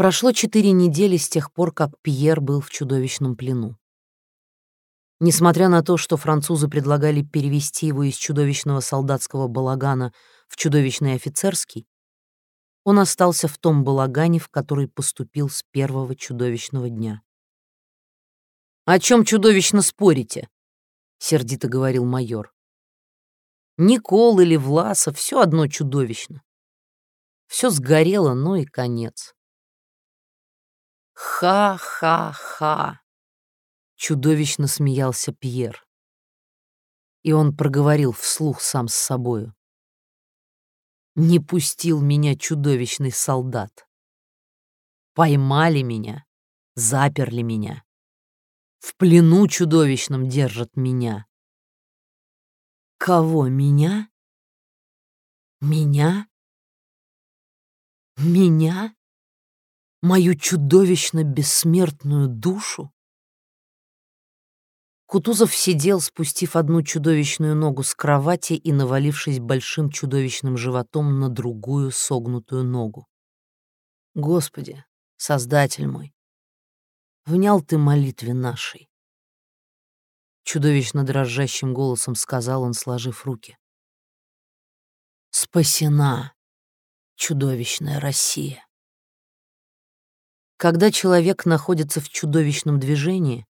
Прошло четыре недели с тех пор, как Пьер был в чудовищном плену. Несмотря на то, что французы предлагали перевести его из чудовищного солдатского балагана в чудовищный офицерский, он остался в том балагане, в который поступил с первого чудовищного дня. «О чем чудовищно спорите?» — сердито говорил майор. «Никол или Власов — все одно чудовищно. Все сгорело, ну и конец». «Ха-ха-ха!» — чудовищно смеялся Пьер. И он проговорил вслух сам с собою. «Не пустил меня чудовищный солдат. Поймали меня, заперли меня. В плену чудовищном держат меня. Кого, меня? Меня? Меня? Мою чудовищно бессмертную душу? Кутузов сидел, спустив одну чудовищную ногу с кровати и навалившись большим чудовищным животом на другую согнутую ногу. Господи, Создатель мой, внял ты молитве нашей. Чудовищно дрожащим голосом сказал он, сложив руки. Спасена чудовищная Россия. Когда человек находится в чудовищном движении,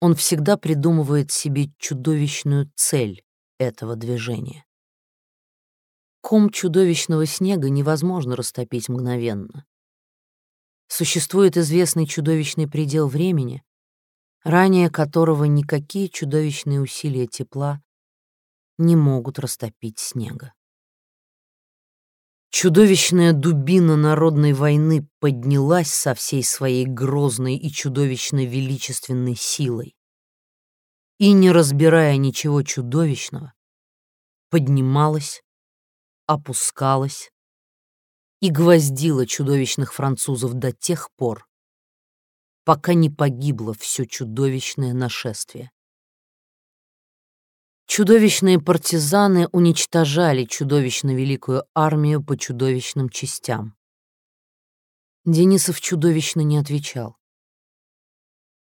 он всегда придумывает себе чудовищную цель этого движения. Ком чудовищного снега невозможно растопить мгновенно. Существует известный чудовищный предел времени, ранее которого никакие чудовищные усилия тепла не могут растопить снега. Чудовищная дубина народной войны поднялась со всей своей грозной и чудовищно величественной силой. И, не разбирая ничего чудовищного, поднималась, опускалась и гвоздила чудовищных французов до тех пор, пока не погибло все чудовищное нашествие. Чудовищные партизаны уничтожали чудовищно великую армию по чудовищным частям. Денисов чудовищно не отвечал.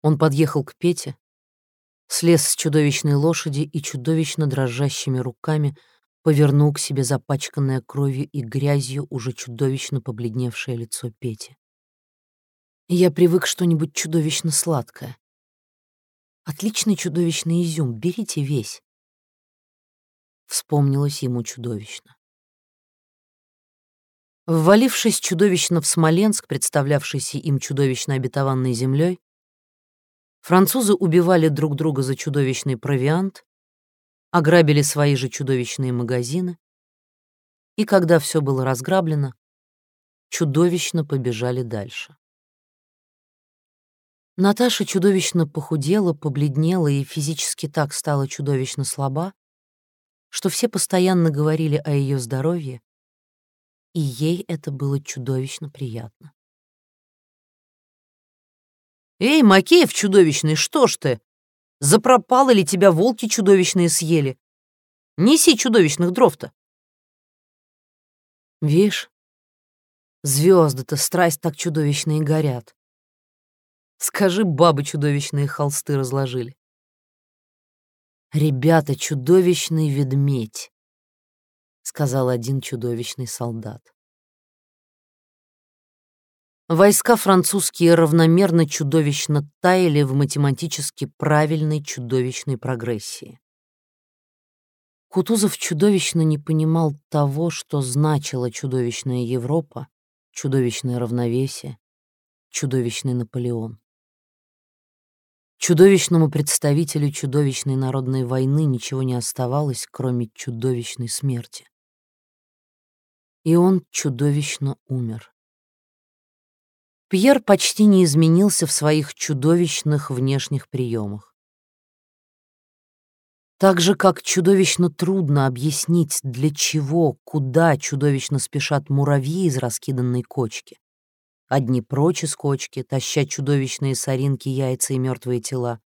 Он подъехал к Пете, слез с чудовищной лошади и чудовищно дрожащими руками повернул к себе запачканное кровью и грязью уже чудовищно побледневшее лицо Пети. «Я привык что-нибудь чудовищно сладкое. Отличный чудовищный изюм, берите весь вспомнилось ему чудовищно. Ввалившись чудовищно в Смоленск, представлявшийся им чудовищно обетованной землей, французы убивали друг друга за чудовищный провиант, ограбили свои же чудовищные магазины, и когда все было разграблено, чудовищно побежали дальше. Наташа чудовищно похудела, побледнела и физически так стала чудовищно слаба, что все постоянно говорили о ее здоровье, и ей это было чудовищно приятно. «Эй, Макеев чудовищный, что ж ты? Запропало ли тебя волки чудовищные съели? Неси чудовищных дров-то!» «Вишь, звезды-то страсть так чудовищные горят. Скажи, бабы чудовищные холсты разложили. «Ребята, чудовищный ведмедь», — сказал один чудовищный солдат. Войска французские равномерно чудовищно таяли в математически правильной чудовищной прогрессии. Кутузов чудовищно не понимал того, что значила чудовищная Европа, чудовищное равновесие, чудовищный Наполеон. Чудовищному представителю чудовищной народной войны ничего не оставалось, кроме чудовищной смерти. И он чудовищно умер. Пьер почти не изменился в своих чудовищных внешних приемах. Так же, как чудовищно трудно объяснить, для чего, куда чудовищно спешат муравьи из раскиданной кочки, Одни прочь из кочки, таща чудовищные соринки, яйца и мертвые тела.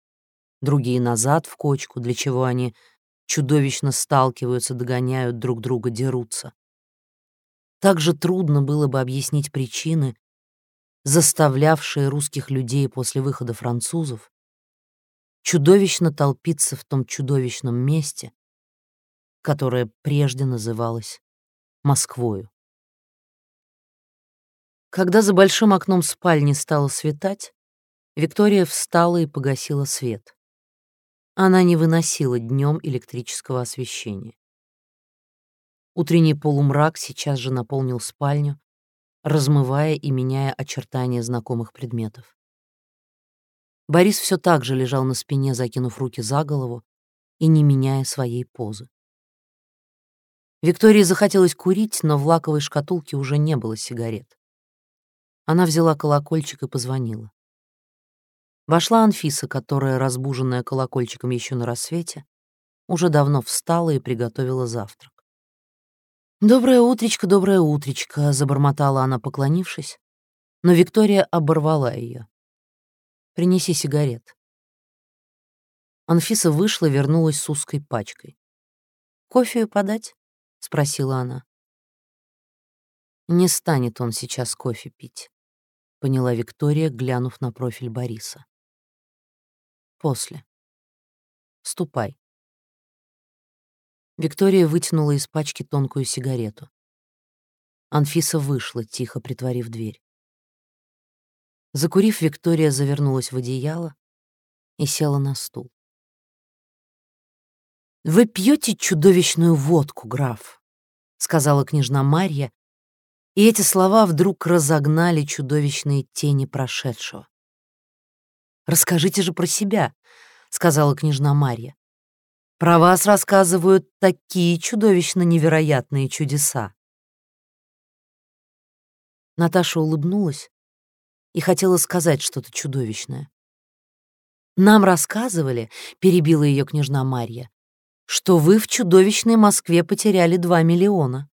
Другие назад в кочку, для чего они чудовищно сталкиваются, догоняют друг друга, дерутся. Так же трудно было бы объяснить причины, заставлявшие русских людей после выхода французов чудовищно толпиться в том чудовищном месте, которое прежде называлось Москвою. Когда за большим окном спальни стало светать, Виктория встала и погасила свет. Она не выносила днем электрического освещения. Утренний полумрак сейчас же наполнил спальню, размывая и меняя очертания знакомых предметов. Борис все так же лежал на спине, закинув руки за голову и не меняя своей позы. Виктории захотелось курить, но в лаковой шкатулке уже не было сигарет. Она взяла колокольчик и позвонила. Вошла Анфиса, которая, разбуженная колокольчиком еще на рассвете, уже давно встала и приготовила завтрак. «Доброе утречко, доброе утречко», — забормотала она, поклонившись, но Виктория оборвала ее. «Принеси сигарет». Анфиса вышла, вернулась с узкой пачкой. «Кофе подать?» — спросила она. «Не станет он сейчас кофе пить», — поняла Виктория, глянув на профиль Бориса. «После. Ступай». Виктория вытянула из пачки тонкую сигарету. Анфиса вышла, тихо притворив дверь. Закурив, Виктория завернулась в одеяло и села на стул. «Вы пьете чудовищную водку, граф», — сказала княжна Марья, и эти слова вдруг разогнали чудовищные тени прошедшего. «Расскажите же про себя», — сказала княжна Марья. Про вас рассказывают такие чудовищно невероятные чудеса. Наташа улыбнулась и хотела сказать что-то чудовищное. «Нам рассказывали», — перебила ее княжна Марья, «что вы в чудовищной Москве потеряли два миллиона».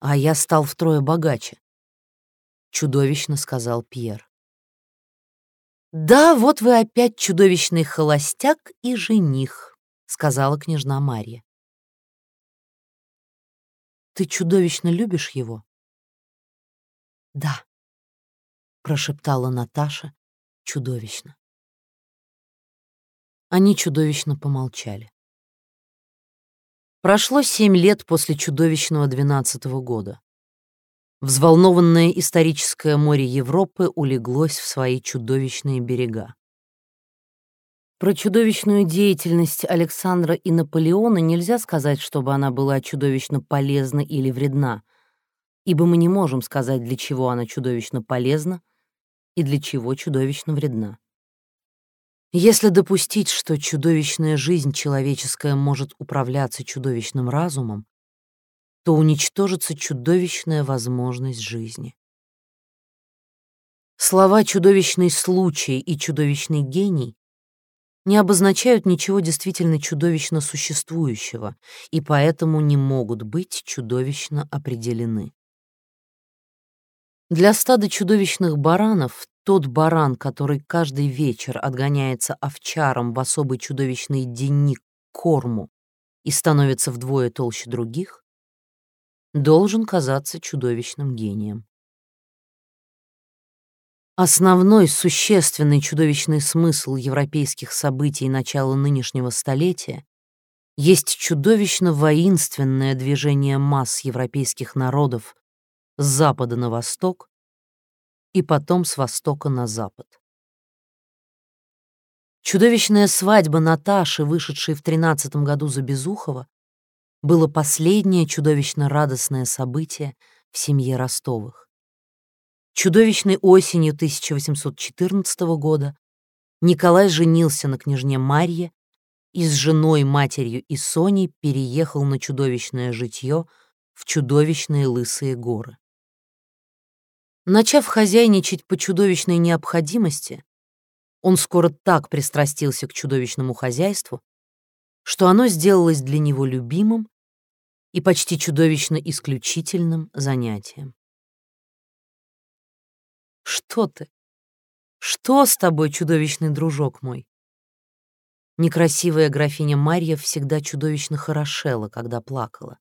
«А я стал втрое богаче», — чудовищно сказал Пьер. «Да, вот вы опять чудовищный холостяк и жених», сказала княжна Марья. Ты чудовищно любишь его? Да, прошептала Наташа чудовищно. Они чудовищно помолчали. Прошло семь лет после чудовищного двенадцатого года. Взволнованное историческое море Европы улеглось в свои чудовищные берега. Про чудовищную деятельность Александра и Наполеона нельзя сказать, чтобы она была чудовищно полезна или вредна, ибо мы не можем сказать, для чего она чудовищно полезна и для чего чудовищно вредна. Если допустить, что чудовищная жизнь человеческая может управляться чудовищным разумом, то уничтожится чудовищная возможность жизни. Слова «чудовищный случай» и «чудовищный гений» не обозначают ничего действительно чудовищно существующего и поэтому не могут быть чудовищно определены. Для стада чудовищных баранов тот баран, который каждый вечер отгоняется овчаром в особый чудовищный денник корму и становится вдвое толще других, должен казаться чудовищным гением. Основной существенный чудовищный смысл европейских событий начала нынешнего столетия есть чудовищно воинственное движение масс европейских народов с запада на восток и потом с востока на запад. Чудовищная свадьба Наташи, вышедшей в тринадцатом году за Безухова, было последнее чудовищно радостное событие в семье Ростовых чудовищной осенью 1814 года Николай женился на княжне Марье и с женой, матерью и Соней переехал на чудовищное житье в чудовищные лысые горы. Начав хозяйничать по чудовищной необходимости, он скоро так пристрастился к чудовищному хозяйству, что оно сделалось для него любимым и почти чудовищно исключительным занятием. Что ты? Что с тобой, чудовищный дружок мой? Некрасивая графиня Марья всегда чудовищно хорошела, когда плакала.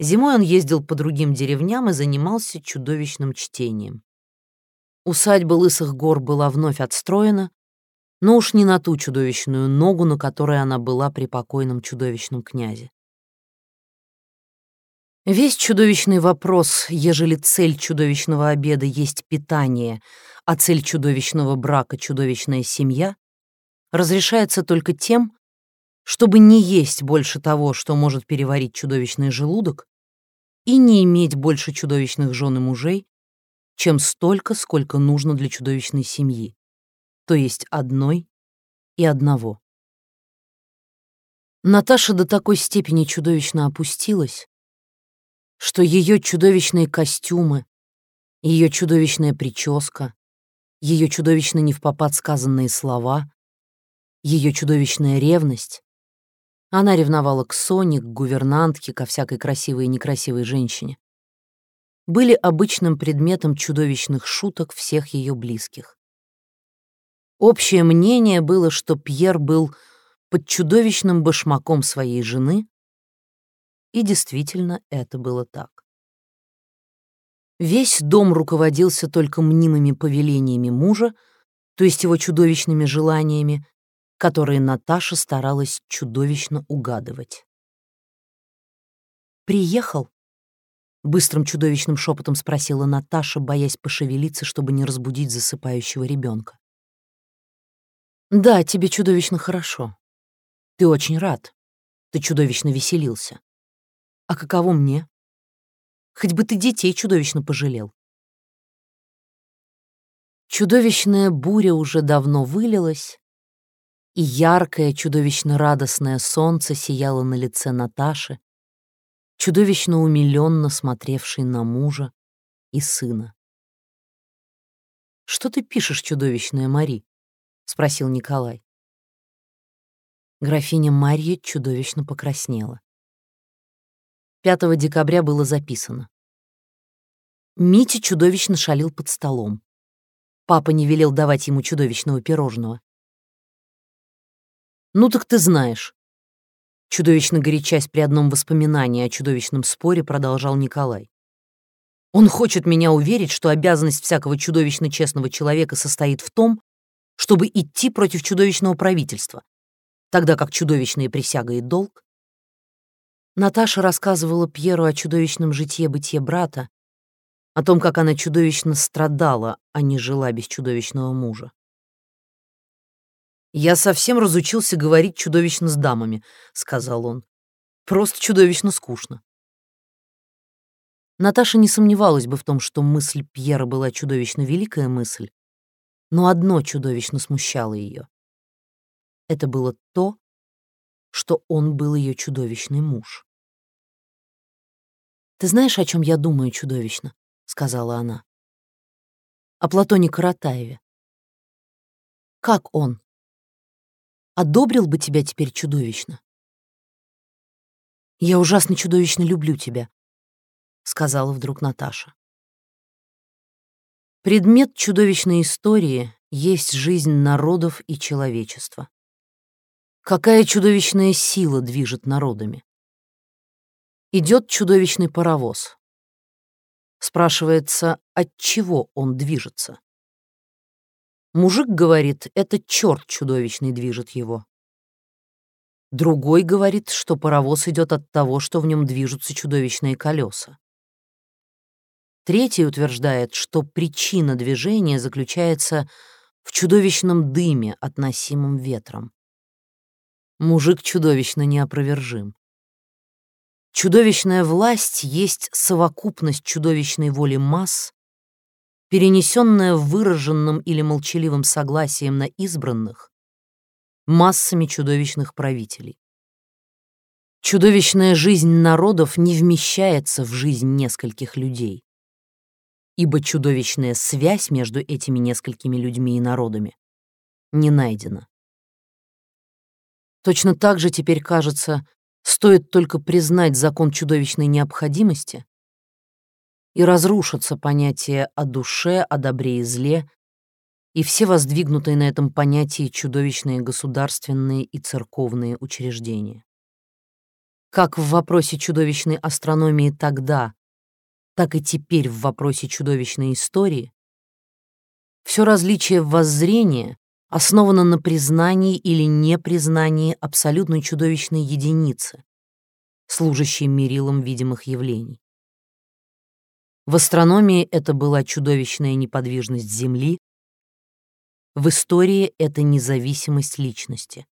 Зимой он ездил по другим деревням и занимался чудовищным чтением. Усадьба Лысых гор была вновь отстроена, но уж не на ту чудовищную ногу, на которой она была при покойном чудовищном князе. Весь чудовищный вопрос, ежели цель чудовищного обеда есть питание, а цель чудовищного брака — чудовищная семья, разрешается только тем, чтобы не есть больше того, что может переварить чудовищный желудок, и не иметь больше чудовищных жен и мужей, чем столько, сколько нужно для чудовищной семьи, то есть одной и одного. Наташа до такой степени чудовищно опустилась, что ее чудовищные костюмы, ее чудовищная прическа, ее чудовищно невпопад сказанные слова, ее чудовищная ревность. Она ревновала к Соне, к гувернантке, ко всякой красивой и некрасивой женщине. Были обычным предметом чудовищных шуток всех ее близких. Общее мнение было, что Пьер был под чудовищным башмаком своей жены, и действительно это было так. Весь дом руководился только мнимыми повелениями мужа, то есть его чудовищными желаниями, которые Наташа старалась чудовищно угадывать. «Приехал?» — быстрым чудовищным шепотом спросила Наташа, боясь пошевелиться, чтобы не разбудить засыпающего ребенка. «Да, тебе чудовищно хорошо. Ты очень рад. Ты чудовищно веселился. А каково мне? Хоть бы ты детей чудовищно пожалел. Чудовищная буря уже давно вылилась, и яркое, чудовищно радостное солнце сияло на лице Наташи, чудовищно умиленно смотревшей на мужа и сына. «Что ты пишешь, чудовищная Мари?» — спросил Николай. Графиня Марья чудовищно покраснела. 5 декабря было записано. Митя чудовищно шалил под столом. Папа не велел давать ему чудовищного пирожного. «Ну так ты знаешь». Чудовищно горячась при одном воспоминании о чудовищном споре, продолжал Николай. «Он хочет меня уверить, что обязанность всякого чудовищно честного человека состоит в том, чтобы идти против чудовищного правительства, тогда как чудовищная присяга и долг Наташа рассказывала Пьеру о чудовищном житье-бытие брата, о том, как она чудовищно страдала, а не жила без чудовищного мужа. «Я совсем разучился говорить чудовищно с дамами», — сказал он. «Просто чудовищно скучно». Наташа не сомневалась бы в том, что мысль Пьера была чудовищно великая мысль, но одно чудовищно смущало ее. Это было то, что он был ее чудовищный муж. «Ты знаешь, о чем я думаю чудовищно?» — сказала она. «О Платоне Каратаеве. Как он? Одобрил бы тебя теперь чудовищно?» «Я ужасно чудовищно люблю тебя», — сказала вдруг Наташа. Предмет чудовищной истории есть жизнь народов и человечества. Какая чудовищная сила движет народами? Идет чудовищный паровоз. Спрашивается, от чего он движется? Мужик говорит, это черт чудовищный движет его. Другой говорит, что паровоз идет от того, что в нем движутся чудовищные колеса. Третий утверждает, что причина движения заключается в чудовищном дыме, относимом ветром. Мужик чудовищно неопровержим. Чудовищная власть есть совокупность чудовищной воли масс, перенесенная выраженным или молчаливым согласием на избранных массами чудовищных правителей. Чудовищная жизнь народов не вмещается в жизнь нескольких людей, ибо чудовищная связь между этими несколькими людьми и народами не найдена. Точно так же теперь кажется, Стоит только признать закон чудовищной необходимости, и разрушатся понятия о душе, о добре и зле, и все воздвигнутые на этом понятии чудовищные государственные и церковные учреждения. Как в вопросе чудовищной астрономии тогда, так и теперь в вопросе чудовищной истории, все различие воззрения основано на признании или непризнании абсолютной чудовищной единицы, служащей мерилом видимых явлений. В астрономии это была чудовищная неподвижность Земли, в истории это независимость личности,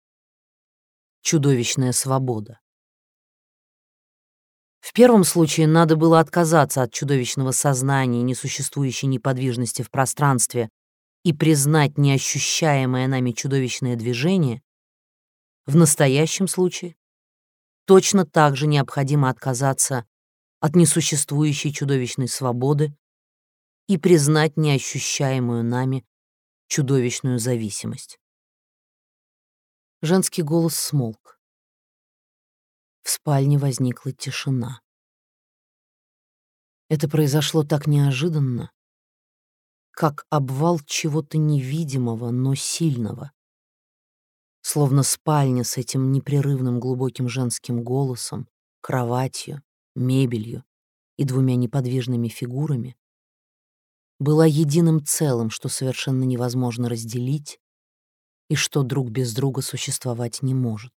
чудовищная свобода. В первом случае надо было отказаться от чудовищного сознания несуществующей неподвижности в пространстве и признать неощущаемое нами чудовищное движение, в настоящем случае точно так же необходимо отказаться от несуществующей чудовищной свободы и признать неощущаемую нами чудовищную зависимость. Женский голос смолк. В спальне возникла тишина. Это произошло так неожиданно, как обвал чего-то невидимого, но сильного. Словно спальня с этим непрерывным глубоким женским голосом, кроватью, мебелью и двумя неподвижными фигурами была единым целым, что совершенно невозможно разделить и что друг без друга существовать не может.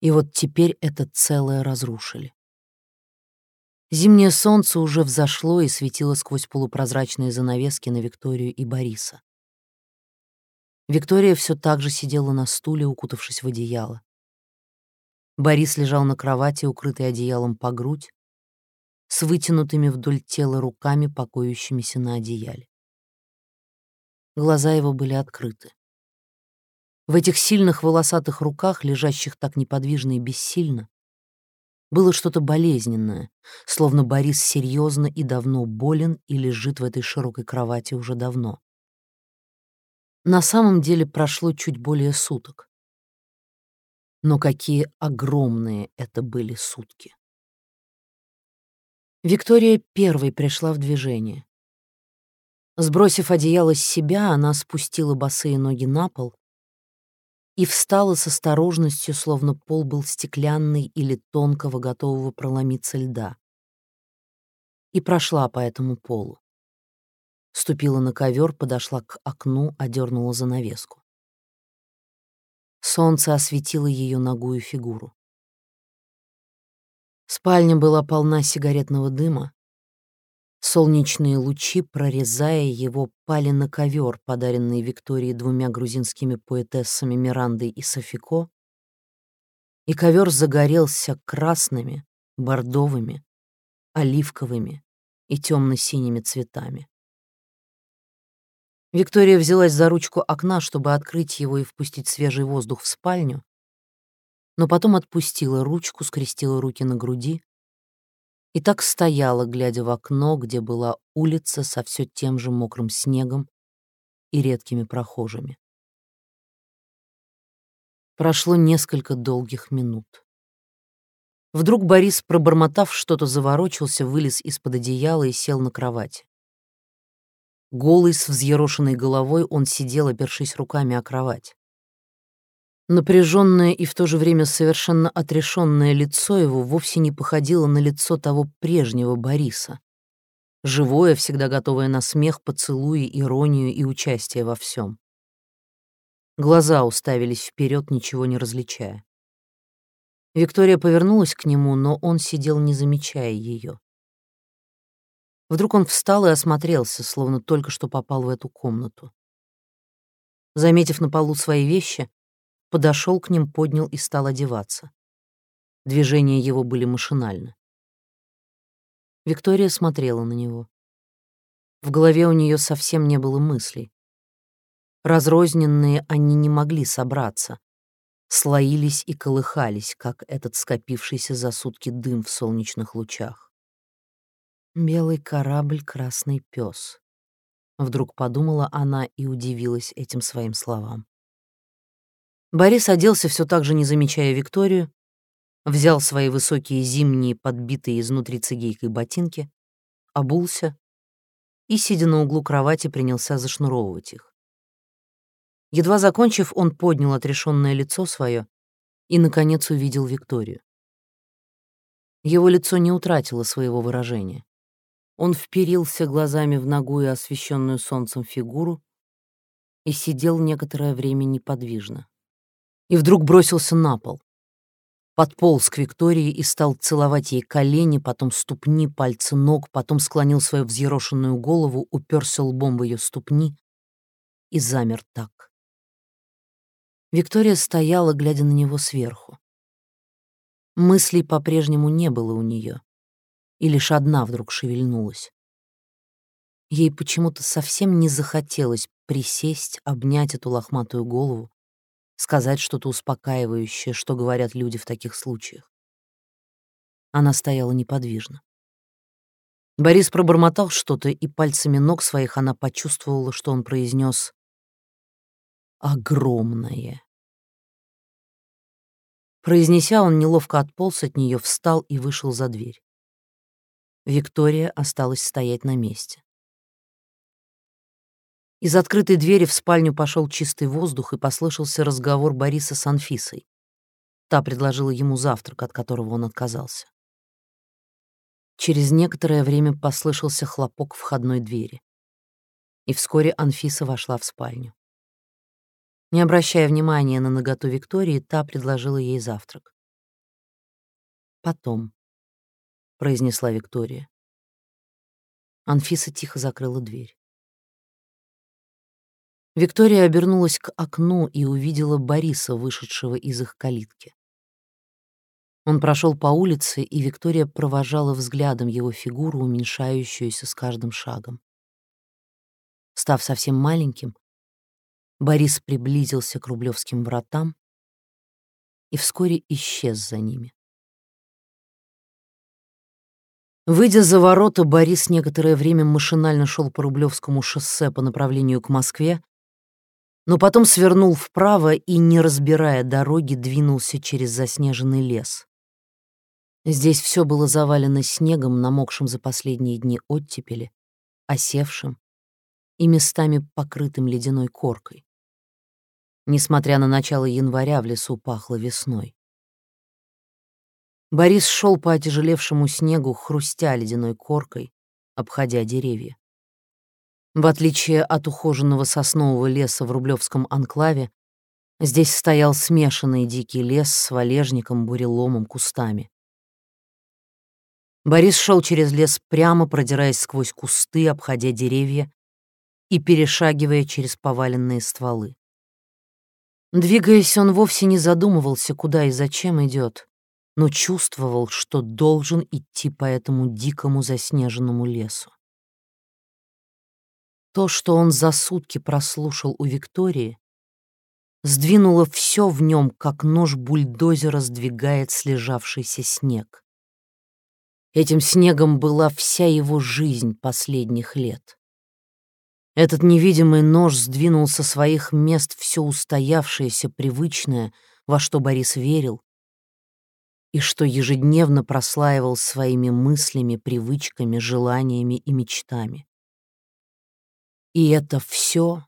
И вот теперь это целое разрушили. Зимнее солнце уже взошло и светило сквозь полупрозрачные занавески на Викторию и Бориса. Виктория все так же сидела на стуле, укутавшись в одеяло. Борис лежал на кровати, укрытый одеялом по грудь, с вытянутыми вдоль тела руками, покоящимися на одеяле. Глаза его были открыты. В этих сильных волосатых руках, лежащих так неподвижно и бессильно, было что-то болезненное, словно Борис серьезно и давно болен и лежит в этой широкой кровати уже давно. На самом деле прошло чуть более суток. Но какие огромные это были сутки. Виктория первой пришла в движение. Сбросив одеяло с себя, она спустила босые ноги на пол и встала с осторожностью, словно пол был стеклянный или тонкого, готового проломиться льда. И прошла по этому полу. Ступила на ковер, подошла к окну, одернула занавеску. Солнце осветило ее ногую фигуру. Спальня была полна сигаретного дыма, Солнечные лучи, прорезая его, пали на ковер, подаренный Виктории двумя грузинскими поэтессами Мирандой и Софико, и ковер загорелся красными, бордовыми, оливковыми и темно-синими цветами. Виктория взялась за ручку окна, чтобы открыть его и впустить свежий воздух в спальню, но потом отпустила ручку, скрестила руки на груди и так стояла, глядя в окно, где была улица со все тем же мокрым снегом и редкими прохожими. Прошло несколько долгих минут. Вдруг Борис, пробормотав что-то, заворочился, вылез из-под одеяла и сел на кровать. Голый, с взъерошенной головой, он сидел, опершись руками о кровать. Напряженное и в то же время совершенно отрешенное лицо его вовсе не походило на лицо того прежнего Бориса. Живое, всегда готовое на смех, поцелуи, иронию и участие во всем. Глаза уставились вперед, ничего не различая. Виктория повернулась к нему, но он сидел, не замечая ее. Вдруг он встал и осмотрелся, словно только что попал в эту комнату. Заметив на полу свои вещи, подошел к ним, поднял и стал одеваться. Движения его были машинальны. Виктория смотрела на него. В голове у нее совсем не было мыслей. Разрозненные они не могли собраться, слоились и колыхались, как этот скопившийся за сутки дым в солнечных лучах. «Белый корабль, красный пес», — вдруг подумала она и удивилась этим своим словам. Борис оделся все так же, не замечая Викторию, взял свои высокие зимние, подбитые изнутри цигейкой ботинки, обулся и, сидя на углу кровати, принялся зашнуровывать их. Едва закончив, он поднял отрешенное лицо свое и, наконец, увидел Викторию. Его лицо не утратило своего выражения. Он вперился глазами в ногу и освещенную солнцем фигуру и сидел некоторое время неподвижно. И вдруг бросился на пол. Подполз к Виктории и стал целовать ей колени, потом ступни, пальцы ног, потом склонил свою взъерошенную голову, уперся лбом в ее ступни и замер так. Виктория стояла, глядя на него сверху. Мыслей по-прежнему не было у нее, и лишь одна вдруг шевельнулась. Ей почему-то совсем не захотелось присесть, обнять эту лохматую голову, сказать что-то успокаивающее, что говорят люди в таких случаях. Она стояла неподвижно. Борис пробормотал что-то, и пальцами ног своих она почувствовала, что он произнес «огромное». Произнеся, он неловко отполз от нее, встал и вышел за дверь. Виктория осталась стоять на месте. Из открытой двери в спальню пошел чистый воздух и послышался разговор Бориса с Анфисой. Та предложила ему завтрак, от которого он отказался. Через некоторое время послышался хлопок входной двери. И вскоре Анфиса вошла в спальню. Не обращая внимания на наготу Виктории, та предложила ей завтрак. «Потом», — произнесла Виктория. Анфиса тихо закрыла дверь. Виктория обернулась к окну и увидела Бориса, вышедшего из их калитки. Он прошел по улице, и Виктория провожала взглядом его фигуру, уменьшающуюся с каждым шагом. Став совсем маленьким, Борис приблизился к Рублевским вратам и вскоре исчез за ними. Выйдя за ворота, Борис некоторое время машинально шел по Рублевскому шоссе по направлению к Москве, но потом свернул вправо и, не разбирая дороги, двинулся через заснеженный лес. Здесь все было завалено снегом, намокшим за последние дни оттепели, осевшим и местами покрытым ледяной коркой. Несмотря на начало января, в лесу пахло весной. Борис шел по отяжелевшему снегу, хрустя ледяной коркой, обходя деревья. В отличие от ухоженного соснового леса в Рублевском анклаве, здесь стоял смешанный дикий лес с валежником, буреломом, кустами. Борис шел через лес прямо, продираясь сквозь кусты, обходя деревья и перешагивая через поваленные стволы. Двигаясь, он вовсе не задумывался, куда и зачем идет, но чувствовал, что должен идти по этому дикому заснеженному лесу. То, что он за сутки прослушал у Виктории, сдвинуло все в нем, как нож бульдозера сдвигает слежавшийся снег. Этим снегом была вся его жизнь последних лет. Этот невидимый нож сдвинул со своих мест все устоявшееся, привычное, во что Борис верил, и что ежедневно прослаивал своими мыслями, привычками, желаниями и мечтами. И это все,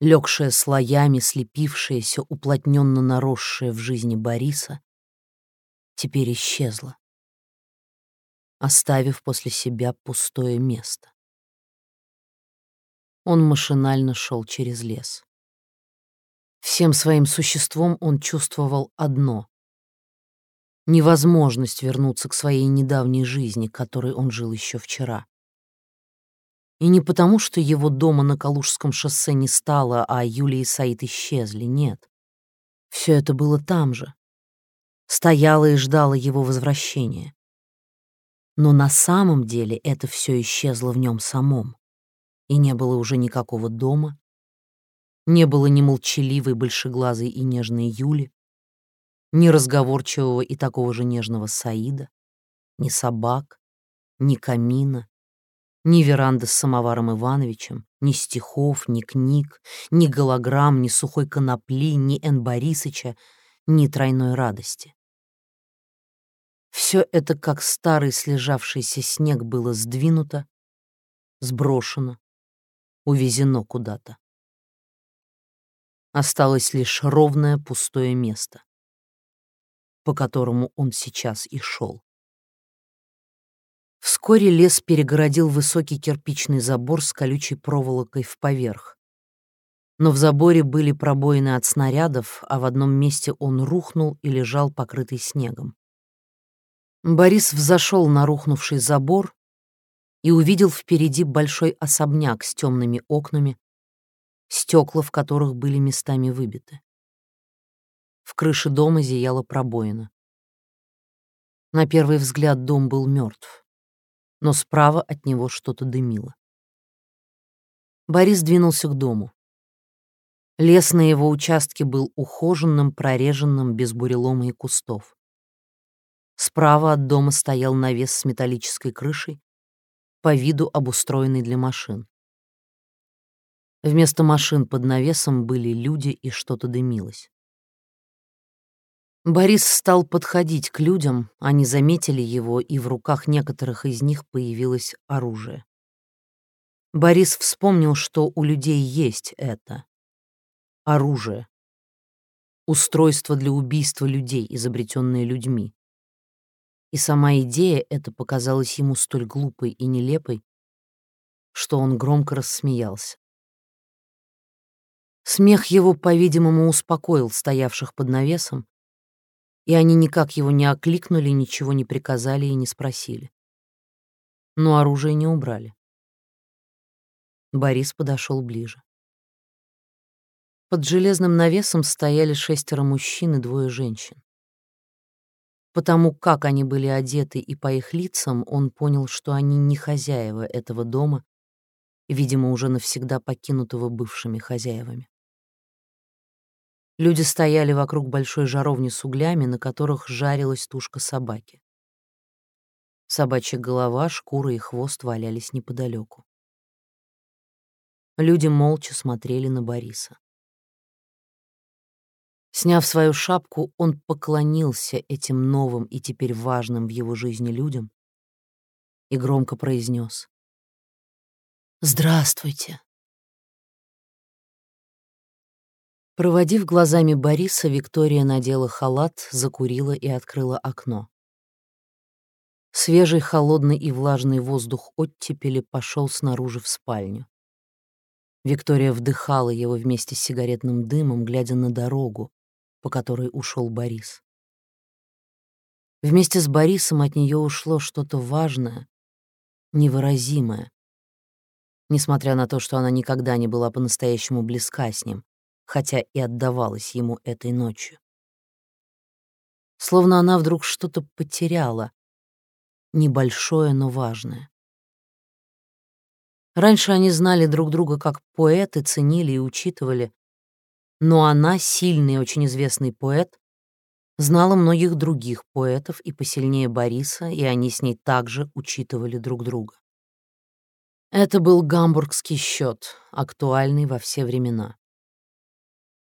легшее слоями, слепившееся, уплотненно наросшее в жизни Бориса, теперь исчезло, оставив после себя пустое место он машинально шел через лес. Всем своим существом он чувствовал одно — невозможность вернуться к своей недавней жизни, которой он жил еще вчера. И не потому, что его дома на Калужском шоссе не стало, а Юлия и Саид исчезли, нет. Все это было там же. Стояло и ждало его возвращения. Но на самом деле это все исчезло в нем самом и не было уже никакого дома, не было ни молчаливой, большеглазой и нежной Юли, ни разговорчивого и такого же нежного Саида, ни собак, ни камина, ни веранды с самоваром Ивановичем, ни стихов, ни книг, ни голограмм, ни сухой конопли, ни Н. Борисыча, ни тройной радости. Все это, как старый слежавшийся снег, было сдвинуто, сброшено, увезено куда-то. Осталось лишь ровное пустое место. По которому он сейчас и шел. Вскоре лес перегородил высокий кирпичный забор с колючей проволокой в поверх. Но в заборе были пробоины от снарядов, а в одном месте он рухнул и лежал покрытый снегом. Борис взошел на рухнувший забор и увидел впереди большой особняк с темными окнами, стекла в которых были местами выбиты. В крыше дома зияла пробоина. На первый взгляд дом был мертв но справа от него что-то дымило. Борис двинулся к дому. Лес на его участке был ухоженным, прореженным, без бурелома и кустов. Справа от дома стоял навес с металлической крышей, по виду обустроенный для машин. Вместо машин под навесом были люди и что-то дымилось. Борис стал подходить к людям, они заметили его, и в руках некоторых из них появилось оружие. Борис вспомнил, что у людей есть это. Оружие. Устройство для убийства людей, изобретенное людьми. И сама идея эта показалась ему столь глупой и нелепой, что он громко рассмеялся. Смех его, по-видимому, успокоил стоявших под навесом, и они никак его не окликнули, ничего не приказали и не спросили. Но оружие не убрали. Борис подошел ближе. Под железным навесом стояли шестеро мужчин и двое женщин. Потому как они были одеты и по их лицам, он понял, что они не хозяева этого дома, видимо, уже навсегда покинутого бывшими хозяевами. Люди стояли вокруг большой жаровни с углями, на которых жарилась тушка собаки. Собачья голова, шкура и хвост валялись неподалеку. Люди молча смотрели на Бориса. Сняв свою шапку, он поклонился этим новым и теперь важным в его жизни людям и громко произнес: «Здравствуйте!» Проводив глазами Бориса, Виктория надела халат, закурила и открыла окно. Свежий, холодный и влажный воздух оттепели пошел снаружи в спальню. Виктория вдыхала его вместе с сигаретным дымом, глядя на дорогу, по которой ушел Борис. Вместе с Борисом от нее ушло что-то важное, невыразимое, несмотря на то, что она никогда не была по-настоящему близка с ним, хотя и отдавалась ему этой ночью. Словно она вдруг что-то потеряла, небольшое, но важное. Раньше они знали друг друга как поэты, ценили и учитывали, но она, сильный и очень известный поэт, знала многих других поэтов и посильнее Бориса, и они с ней также учитывали друг друга. Это был гамбургский счет, актуальный во все времена.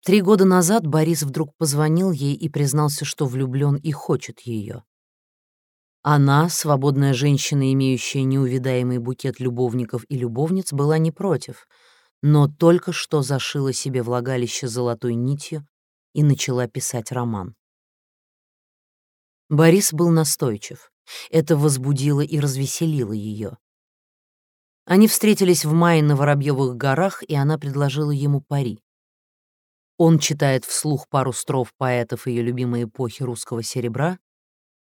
Три года назад Борис вдруг позвонил ей и признался, что влюблен и хочет ее. Она, свободная женщина, имеющая неувидаемый букет любовников и любовниц, была не против, но только что зашила себе влагалище золотой нитью и начала писать роман. Борис был настойчив. Это возбудило и развеселило ее. Они встретились в мае на Воробьевых горах, и она предложила ему пари. Он читает вслух пару строф поэтов ее любимой эпохи русского серебра,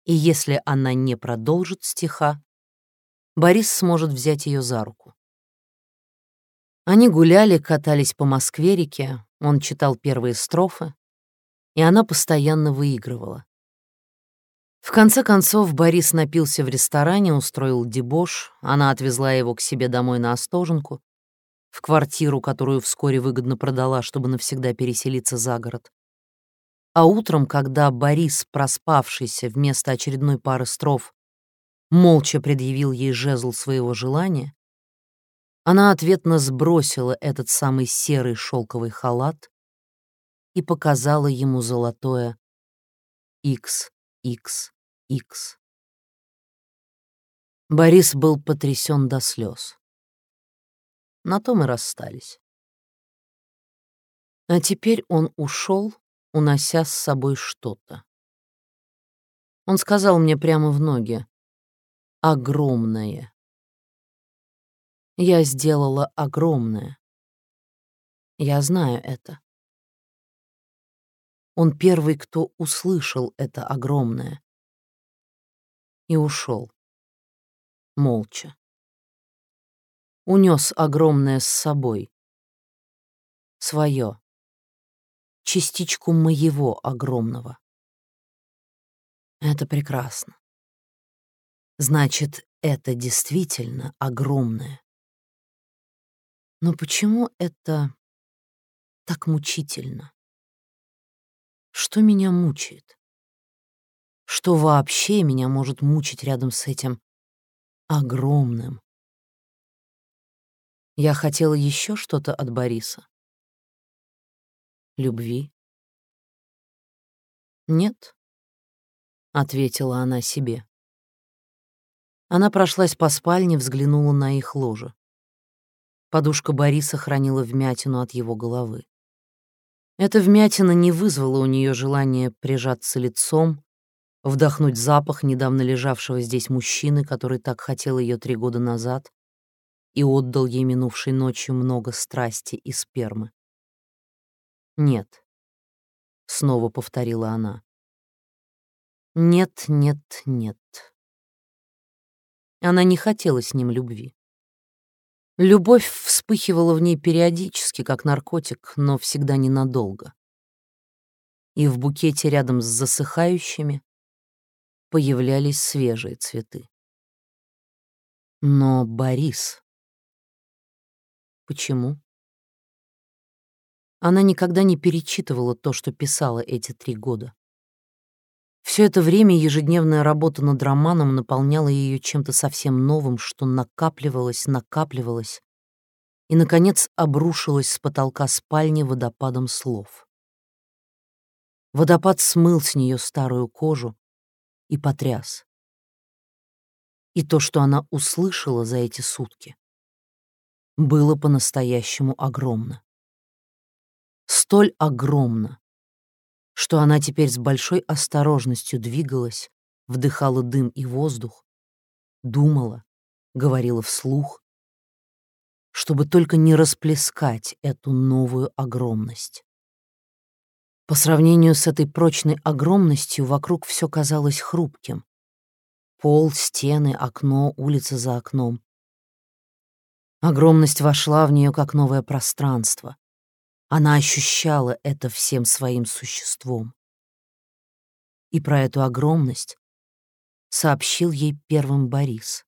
и если она не продолжит стиха, Борис сможет взять ее за руку. Они гуляли, катались по Москве-реке, он читал первые строфы, и она постоянно выигрывала. В конце концов, Борис напился в ресторане, устроил дебош, она отвезла его к себе домой на Остоженку, в квартиру, которую вскоре выгодно продала, чтобы навсегда переселиться за город. А утром, когда Борис, проспавшийся вместо очередной пары строф, молча предъявил ей жезл своего желания, она ответно сбросила этот самый серый шелковый халат и показала ему золотое XXX. Борис был потрясен до слез. На том и расстались. А теперь он ушел, унося с собой что-то. Он сказал мне прямо в ноги. Огромное. Я сделала огромное. Я знаю это. Он первый, кто услышал это огромное. И ушел. Молча. Унес огромное с собой. Свое. Частичку моего огромного. Это прекрасно. Значит, это действительно огромное. Но почему это так мучительно? Что меня мучает? Что вообще меня может мучить рядом с этим огромным? Я хотела еще что-то от Бориса. Любви? Нет, ответила она себе. Она прошлась по спальне, взглянула на их ложе. Подушка Бориса хранила вмятину от его головы. Эта вмятина не вызвала у нее желания прижаться лицом, вдохнуть запах недавно лежавшего здесь мужчины, который так хотел ее три года назад и отдал ей минувшей ночью много страсти и спермы. «Нет», — снова повторила она. «Нет, нет, нет». Она не хотела с ним любви. Любовь вспыхивала в ней периодически, как наркотик, но всегда ненадолго. И в букете рядом с засыхающими появлялись свежие цветы. Но Борис... Почему? Она никогда не перечитывала то, что писала эти три года. Все это время ежедневная работа над романом наполняла ее чем-то совсем новым, что накапливалось, накапливалось и, наконец, обрушилось с потолка спальни водопадом слов. Водопад смыл с нее старую кожу и потряс. И то, что она услышала за эти сутки, было по-настоящему огромно. Столь огромно, что она теперь с большой осторожностью двигалась, вдыхала дым и воздух, думала, говорила вслух, чтобы только не расплескать эту новую огромность. По сравнению с этой прочной огромностью вокруг все казалось хрупким. Пол, стены, окно, улица за окном. Огромность вошла в нее как новое пространство. Она ощущала это всем своим существом. И про эту огромность сообщил ей первым Борис,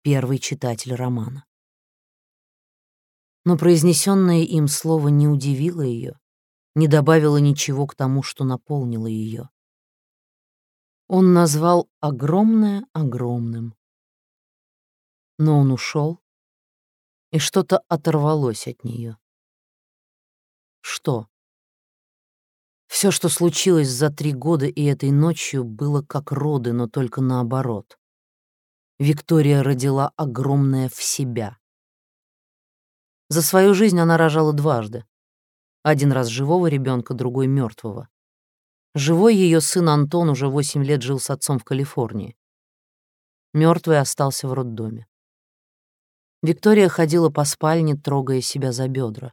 первый читатель романа. Но произнесенное им слово не удивило ее, не добавило ничего к тому, что наполнило ее. Он назвал огромное огромным. Но он ушел, и что-то оторвалось от нее. Что? Все, что случилось за три года и этой ночью, было как роды, но только наоборот. Виктория родила огромное в себя. За свою жизнь она рожала дважды. Один раз живого ребенка, другой мертвого. Живой ее сын Антон уже восемь лет жил с отцом в Калифорнии. Мертвый остался в роддоме. Виктория ходила по спальне, трогая себя за бедра.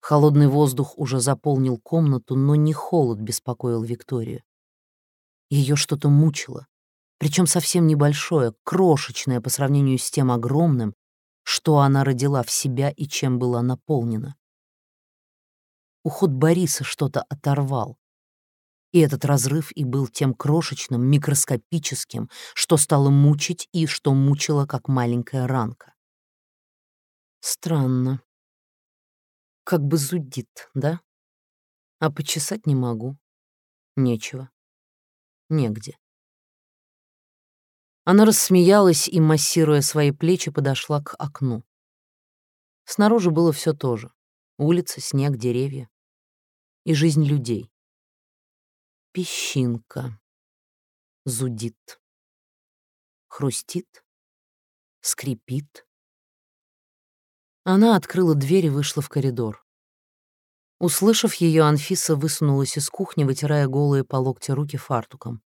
Холодный воздух уже заполнил комнату, но не холод беспокоил Викторию. Ее что-то мучило, причем совсем небольшое, крошечное по сравнению с тем огромным, что она родила в себя и чем была наполнена. Уход Бориса что-то оторвал. И этот разрыв и был тем крошечным, микроскопическим, что стало мучить и что мучило, как маленькая ранка. Странно. Как бы зудит, да? А почесать не могу. Нечего. Негде. Она рассмеялась и, массируя свои плечи, подошла к окну. Снаружи было все то же. Улица, снег, деревья. И жизнь людей. Песчинка. Зудит. Хрустит. Скрипит. Она открыла дверь и вышла в коридор. Услышав ее, Анфиса высунулась из кухни, вытирая голые по локте руки фартуком.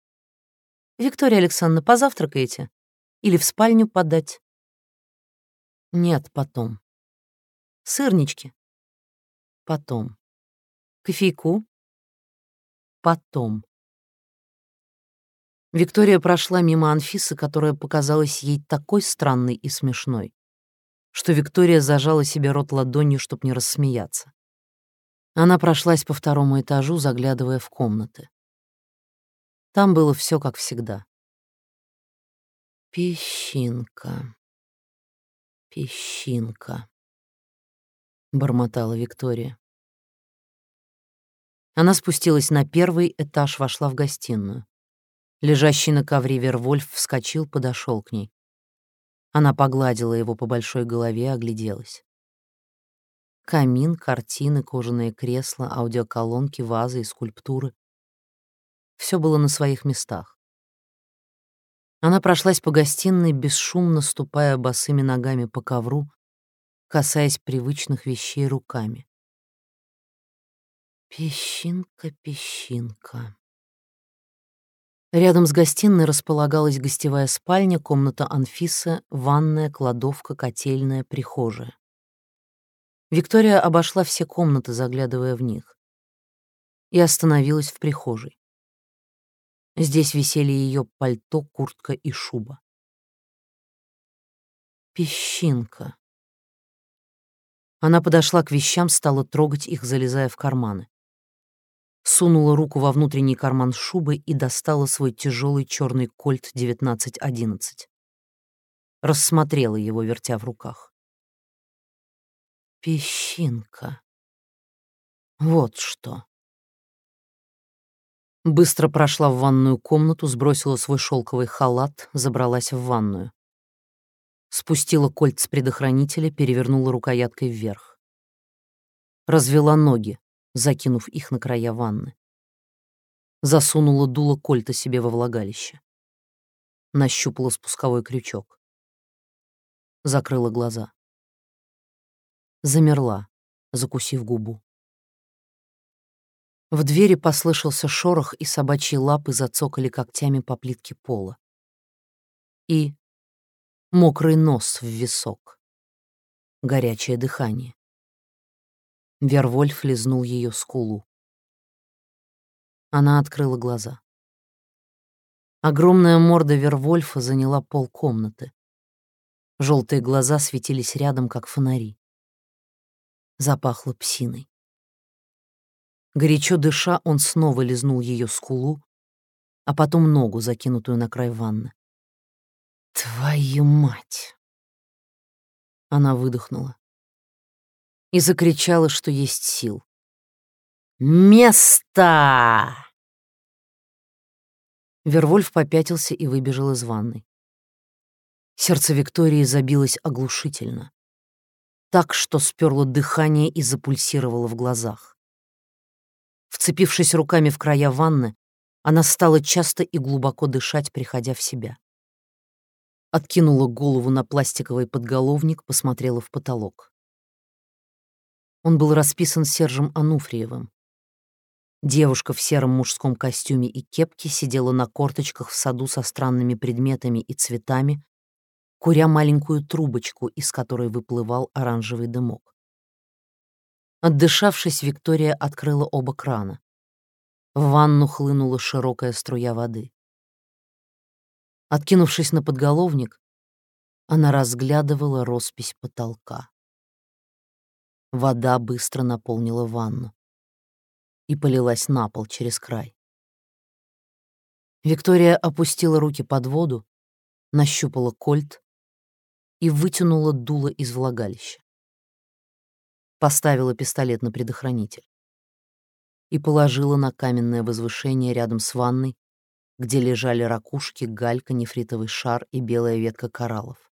«Виктория Александровна, позавтракаете? Или в спальню подать?» «Нет, потом». «Сырнички?» «Потом». «Кофейку?» «Потом». Виктория прошла мимо Анфисы, которая показалась ей такой странной и смешной, что Виктория зажала себе рот ладонью, чтобы не рассмеяться. Она прошлась по второму этажу, заглядывая в комнаты. Там было все как всегда. «Песчинка, песчинка», — бормотала Виктория. Она спустилась на первый этаж, вошла в гостиную. Лежащий на ковре Вервольф вскочил, подошел к ней. Она погладила его по большой голове, огляделась. Камин, картины, кожаные кресла, аудиоколонки, вазы и скульптуры. Все было на своих местах. Она прошлась по гостиной, бесшумно ступая босыми ногами по ковру, касаясь привычных вещей руками. Песчинка, песчинка. Рядом с гостиной располагалась гостевая спальня, комната Анфисы, ванная, кладовка, котельная, прихожая. Виктория обошла все комнаты, заглядывая в них, и остановилась в прихожей. Здесь висели ее пальто, куртка и шуба. Песчинка. Она подошла к вещам, стала трогать их, залезая в карманы сунула руку во внутренний карман шубы и достала свой тяжелый черный кольт 1911. Рассмотрела его, вертя в руках. Песчинка. Вот что. Быстро прошла в ванную комнату, сбросила свой шелковый халат, забралась в ванную. Спустила кольт с предохранителя, перевернула рукояткой вверх. Развела ноги, закинув их на края ванны. Засунула дуло кольта себе во влагалище. Нащупала спусковой крючок. Закрыла глаза. Замерла, закусив губу. В двери послышался шорох, и собачьи лапы зацокали когтями по плитке пола. И мокрый нос в висок. Горячее дыхание. Вервольф лизнул ее скулу. Она открыла глаза. Огромная морда Вервольфа заняла полкомнаты. Желтые глаза светились рядом, как фонари. Запахло псиной. Горячо дыша, он снова лизнул ее скулу, а потом ногу, закинутую на край ванны. «Твою мать!» Она выдохнула и закричала, что есть сил. «Место!» Вервольф попятился и выбежал из ванной. Сердце Виктории забилось оглушительно, так что сперло дыхание и запульсировало в глазах. Вцепившись руками в края ванны, она стала часто и глубоко дышать, приходя в себя. Откинула голову на пластиковый подголовник, посмотрела в потолок. Он был расписан Сержем Ануфриевым. Девушка в сером мужском костюме и кепке сидела на корточках в саду со странными предметами и цветами, куря маленькую трубочку, из которой выплывал оранжевый дымок. Отдышавшись, Виктория открыла оба крана. В ванну хлынула широкая струя воды. Откинувшись на подголовник, она разглядывала роспись потолка. Вода быстро наполнила ванну и полилась на пол через край. Виктория опустила руки под воду, нащупала кольт и вытянула дуло из влагалища. Поставила пистолет на предохранитель и положила на каменное возвышение рядом с ванной, где лежали ракушки, галька, нефритовый шар и белая ветка кораллов.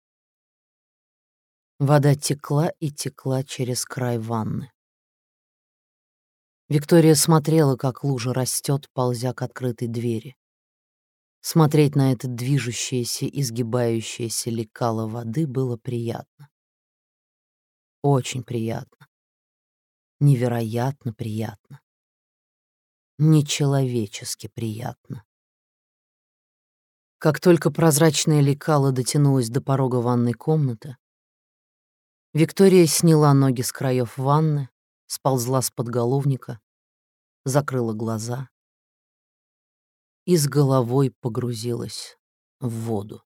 Вода текла и текла через край ванны. Виктория смотрела, как лужа растет, ползя к открытой двери. Смотреть на это движущееся, изгибающееся лекало воды было приятно. Очень приятно. невероятно приятно. Нечеловечески приятно. Как только прозрачное лекало дотянулось до порога ванной комнаты, Виктория сняла ноги с краев ванны, сползла с подголовника, закрыла глаза и с головой погрузилась в воду.